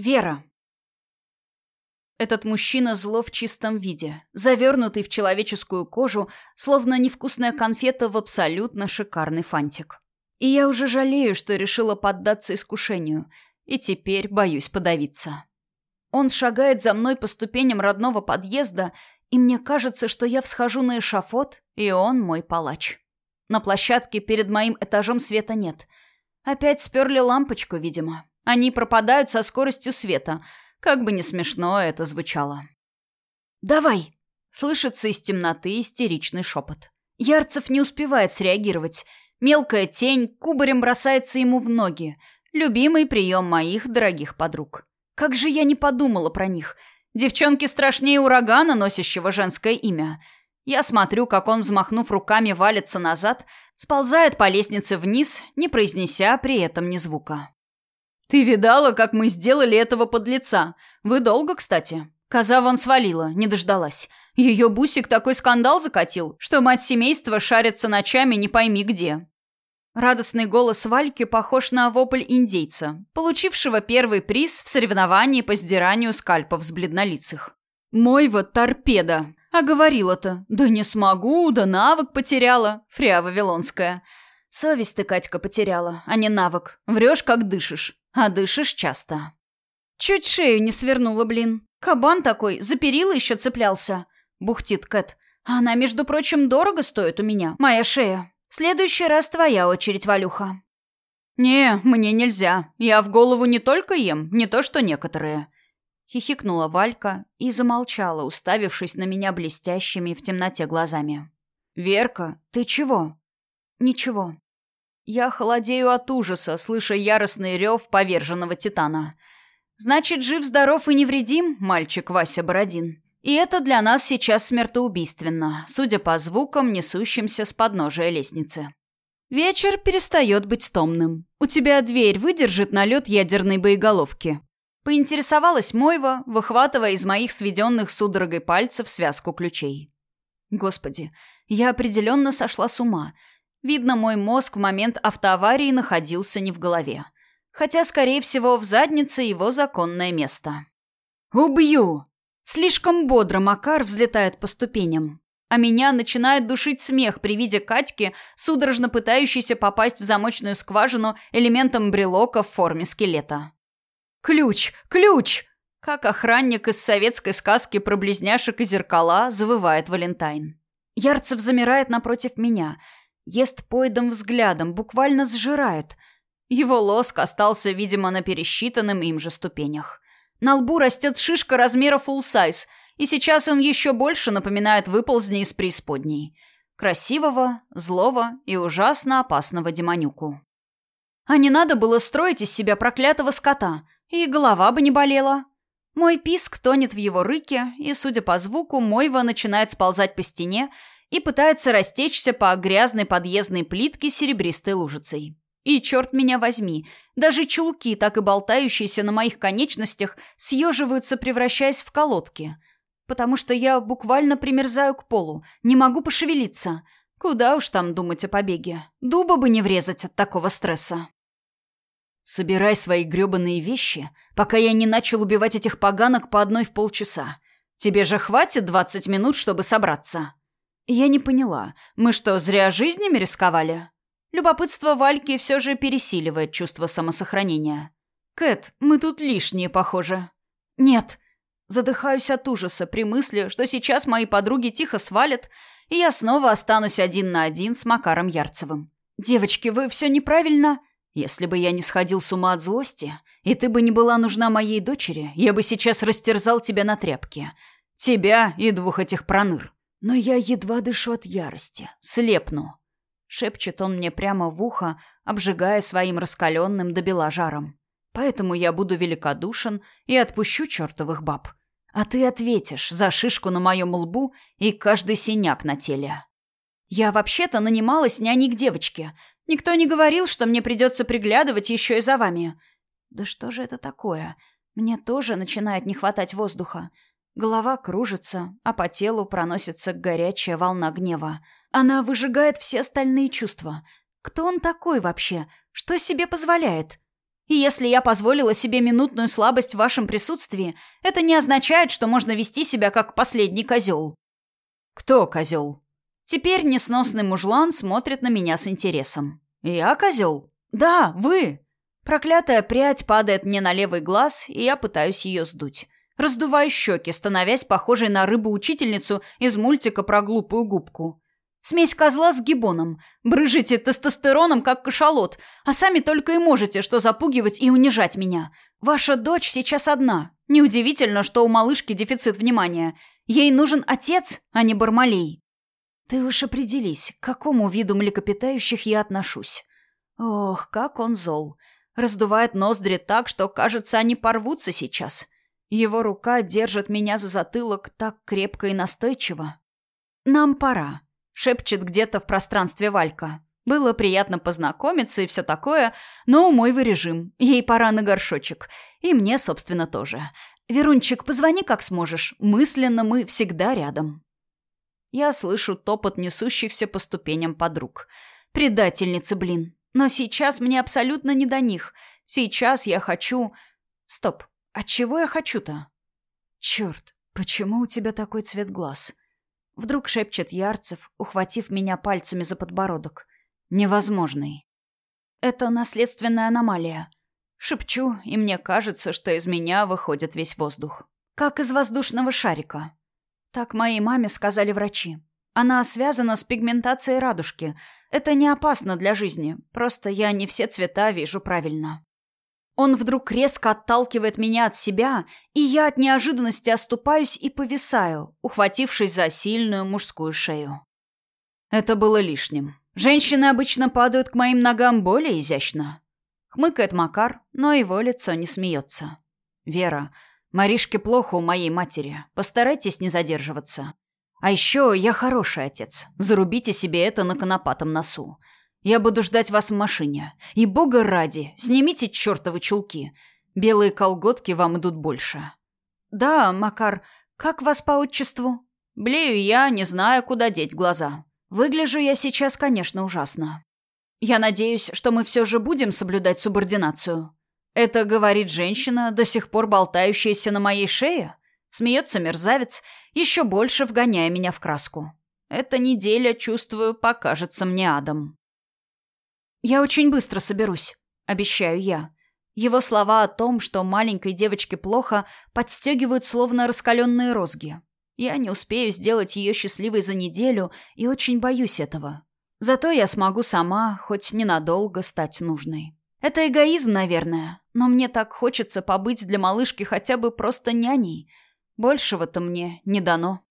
Вера. Этот мужчина зло в чистом виде, завернутый в человеческую кожу, словно невкусная конфета в абсолютно шикарный фантик. И я уже жалею, что решила поддаться искушению, и теперь боюсь подавиться. Он шагает за мной по ступеням родного подъезда, и мне кажется, что я всхожу на эшафот, и он мой палач. На площадке перед моим этажом света нет. Опять сперли лампочку, видимо. Они пропадают со скоростью света, как бы не смешно это звучало. «Давай!» — слышится из темноты истеричный шепот. Ярцев не успевает среагировать. Мелкая тень кубарем бросается ему в ноги. Любимый прием моих дорогих подруг. Как же я не подумала про них. Девчонки страшнее урагана, носящего женское имя. Я смотрю, как он, взмахнув руками, валится назад, сползает по лестнице вниз, не произнеся при этом ни звука. «Ты видала, как мы сделали этого подлеца? Вы долго, кстати?» Коза вон свалила, не дождалась. Ее бусик такой скандал закатил, что мать семейства шарится ночами не пойми где. Радостный голос Вальки похож на вопль индейца, получившего первый приз в соревновании по сдиранию скальпов с бледнолицых. «Мой вот торпеда!» А говорила-то, да не смогу, да навык потеряла, фря вавилонская. Совесть ты, Катька, потеряла, а не навык. Врешь, как дышишь а дышишь часто. Чуть шею не свернула, блин. Кабан такой, за перила еще цеплялся. Бухтит Кэт. А она, между прочим, дорого стоит у меня, моя шея. В следующий раз твоя очередь, Валюха. «Не, мне нельзя. Я в голову не только ем, не то что некоторые». Хихикнула Валька и замолчала, уставившись на меня блестящими в темноте глазами. «Верка, ты чего?» «Ничего. Я холодею от ужаса, слыша яростный рев поверженного титана. Значит, жив-здоров и невредим мальчик Вася Бородин. И это для нас сейчас смертоубийственно, судя по звукам, несущимся с подножия лестницы. Вечер перестает быть томным. У тебя дверь выдержит налет ядерной боеголовки. Поинтересовалась Мойва, выхватывая из моих сведенных судорогой пальцев связку ключей. Господи, я определенно сошла с ума — Видно, мой мозг в момент автоаварии находился не в голове. Хотя, скорее всего, в заднице его законное место. «Убью!» Слишком бодро Макар взлетает по ступеням. А меня начинает душить смех при виде Катьки, судорожно пытающейся попасть в замочную скважину элементом брелока в форме скелета. «Ключ! Ключ!» Как охранник из советской сказки про близняшек и зеркала завывает Валентайн. Ярцев замирает напротив меня — Ест поедом взглядом, буквально сжирает. Его лоск остался, видимо, на пересчитанном им же ступенях. На лбу растет шишка размера full size, и сейчас он еще больше напоминает выползни из преисподней. Красивого, злого и ужасно опасного демонюку. А не надо было строить из себя проклятого скота, и голова бы не болела. Мой писк тонет в его рыке, и, судя по звуку, Мойва начинает сползать по стене и пытается растечься по грязной подъездной плитке серебристой лужицей. И черт меня возьми, даже чулки, так и болтающиеся на моих конечностях, съеживаются, превращаясь в колодки. Потому что я буквально примерзаю к полу, не могу пошевелиться. Куда уж там думать о побеге. Дуба бы не врезать от такого стресса. Собирай свои грёбаные вещи, пока я не начал убивать этих поганок по одной в полчаса. Тебе же хватит двадцать минут, чтобы собраться. Я не поняла. Мы что, зря жизнями рисковали? Любопытство Вальки все же пересиливает чувство самосохранения. «Кэт, мы тут лишние, похоже». «Нет». Задыхаюсь от ужаса при мысли, что сейчас мои подруги тихо свалят, и я снова останусь один на один с Макаром Ярцевым. «Девочки, вы все неправильно...» «Если бы я не сходил с ума от злости, и ты бы не была нужна моей дочери, я бы сейчас растерзал тебя на тряпке. Тебя и двух этих проныр. Но я едва дышу от ярости, слепну. Шепчет он мне прямо в ухо, обжигая своим раскаленным до бела жаром. Поэтому я буду великодушен и отпущу чертовых баб. А ты ответишь за шишку на моем лбу и каждый синяк на теле. Я вообще-то нанималась няней к девочке. Никто не говорил, что мне придется приглядывать еще и за вами. Да что же это такое? Мне тоже начинает не хватать воздуха. Голова кружится, а по телу проносится горячая волна гнева. Она выжигает все остальные чувства. Кто он такой вообще? Что себе позволяет? И если я позволила себе минутную слабость в вашем присутствии, это не означает, что можно вести себя как последний козел. Кто козел? Теперь несносный мужлан смотрит на меня с интересом. Я козел? Да, вы. Проклятая прядь падает мне на левый глаз, и я пытаюсь ее сдуть. Раздуваю щеки, становясь похожей на рыбу-учительницу из мультика про глупую губку. Смесь козла с гибоном. Брыжите тестостероном, как кашалот, а сами только и можете, что запугивать и унижать меня. Ваша дочь сейчас одна. Неудивительно, что у малышки дефицит внимания. Ей нужен отец, а не Бармалей. Ты уж определись, к какому виду млекопитающих я отношусь. Ох, как он зол. Раздувает ноздри так, что, кажется, они порвутся сейчас. Его рука держит меня за затылок так крепко и настойчиво. Нам пора. Шепчет где-то в пространстве Валька. Было приятно познакомиться и все такое, но мой вы режим. Ей пора на горшочек. И мне, собственно, тоже. Верунчик, позвони как сможешь. Мысленно мы всегда рядом. Я слышу топот несущихся по ступеням подруг. Предательницы, блин. Но сейчас мне абсолютно не до них. Сейчас я хочу... Стоп. От чего я хочу-то? Черт, почему у тебя такой цвет глаз? Вдруг шепчет Ярцев, ухватив меня пальцами за подбородок. Невозможный. Это наследственная аномалия. Шепчу, и мне кажется, что из меня выходит весь воздух. Как из воздушного шарика. Так моей маме сказали врачи. Она связана с пигментацией радужки. Это не опасно для жизни. Просто я не все цвета вижу правильно. Он вдруг резко отталкивает меня от себя, и я от неожиданности оступаюсь и повисаю, ухватившись за сильную мужскую шею. Это было лишним. Женщины обычно падают к моим ногам более изящно. Хмыкает Макар, но его лицо не смеется. «Вера, Маришке плохо у моей матери. Постарайтесь не задерживаться. А еще я хороший отец. Зарубите себе это на конопатом носу. Я буду ждать вас в машине. И бога ради, снимите чертовы чулки. Белые колготки вам идут больше. Да, Макар, как вас по отчеству? Блею я, не знаю, куда деть глаза. Выгляжу я сейчас, конечно, ужасно. Я надеюсь, что мы все же будем соблюдать субординацию. Это говорит женщина, до сих пор болтающаяся на моей шее? Смеется мерзавец, еще больше вгоняя меня в краску. Эта неделя, чувствую, покажется мне адом. «Я очень быстро соберусь», — обещаю я. Его слова о том, что маленькой девочке плохо, подстегивают словно раскаленные розги. Я не успею сделать ее счастливой за неделю и очень боюсь этого. Зато я смогу сама, хоть ненадолго, стать нужной. Это эгоизм, наверное, но мне так хочется побыть для малышки хотя бы просто няней. Большего-то мне не дано.